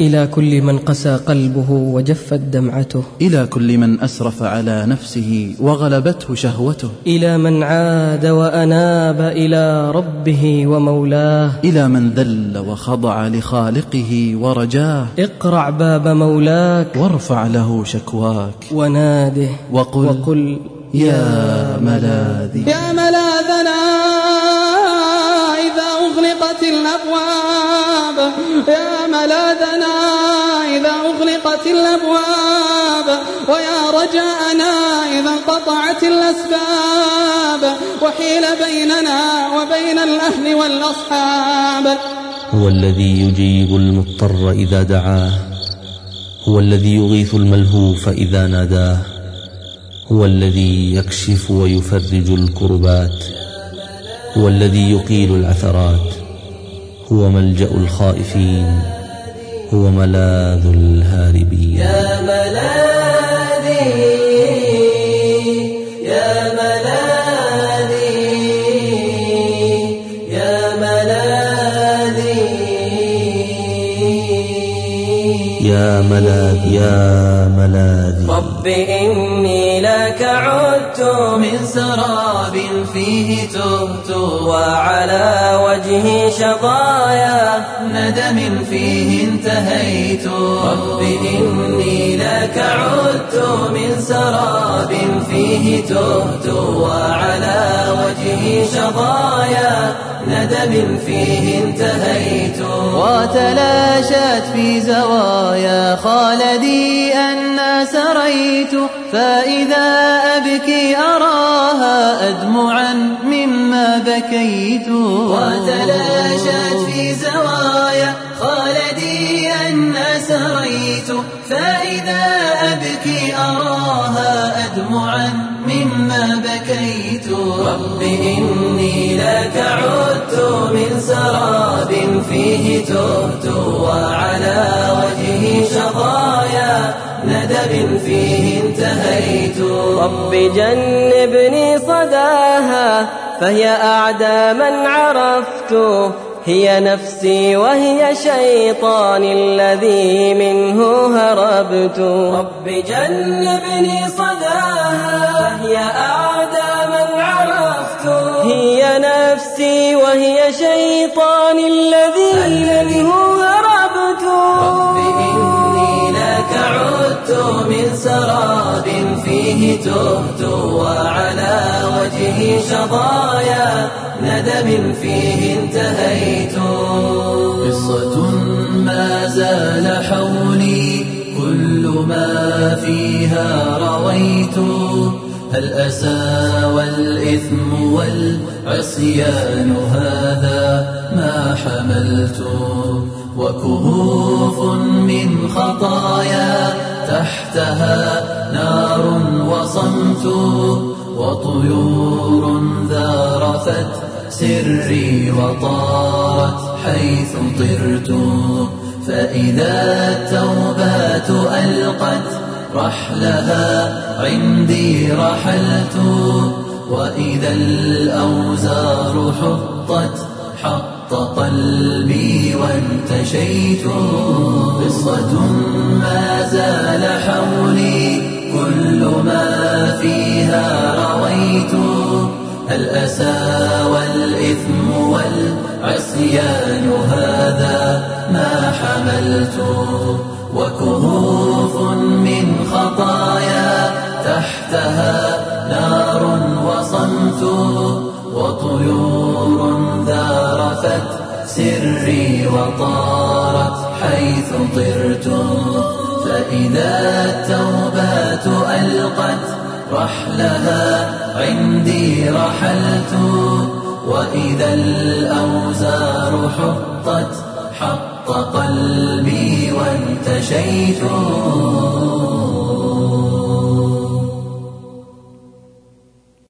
إلى كل من قسى قلبه وجفت دمعته إلى كل من أسرف على نفسه وغلبته شهوته. إلى من عاد وأناب إلى ربه ومولاه. إلى من ذل وخضع لخالقه ورجاه. اقرع باب مولاك. وارفع له شكواك. وناده. وقل, وقل يا ملاذي. يا ملاذنا. يا ملاذنا إذا أغلقت الأبواب ويا رجاءنا إذا انقطعت الأسباب وحيل بيننا وبين الأهل والأصحاب. هو الذي يجيب المضطر إذا دعاه هو الذي يغيث الملهوف إذا ناداه هو الذي يكشف ويفرج الكربات هو الذي يقيل العثرات. هو ملجأ الخائفين هو ملاذ الهاربين. يا ملاذي. يا ملاذ يا ملاذي. رب إني لك عدت من سراب فيه تهت وعلى وجهي شظايا ندم فيه انتهيت. رب إني لك عدت من سراب فيه تهت وعلى وجهي شظايا ندم فيه انتهيت. وتلاشت في زوايا خالدي أن سريت فإذا أبكي أراها أدمعا مما بكيت. وتلاشت في زوايا خالدي أن سريت فإذا أبكي أراها أدمعا مما بكيت. رب إني لك عدت من سراب فيه تهت وعلى وجهي شظايا ندب فيه انتهيت. رب جنبني صداها فهي أعدى من عرفت. هي نفسي وهي شيطاني الذي منه هربت. رب جنبني صداها فهي أعدى من عرفت. هي نفسي وهي شيطاني الذي منه هربت. رب لك عدت من سراب فيه تهت وعلى وجهي شظايا ندم فيه انتهيت. قصة ما زال حولي كل ما فيها رويت. الأسى والإثم والعصيان هذا ما حملت؟ وكهوف من خطايا تحتها نار وصمت وطيور ذارفت سري وطارت حيث طرت. فإذا التوبات ألقت رحلها عندي رحلت. وإذا الأوزار حطت حط قلبي وانتشيت. قصة ما زال رويت الأسى والإثم والعصيان هذا ما حملت وكهوف من خطايا تحتها نار وصمت وطيور ذارفت سري وطارت حيث طرت. فإذا التوبات ألقت رحلها عندي رحلت وإذا الأوزار حطت حط قلبي وانتشيت.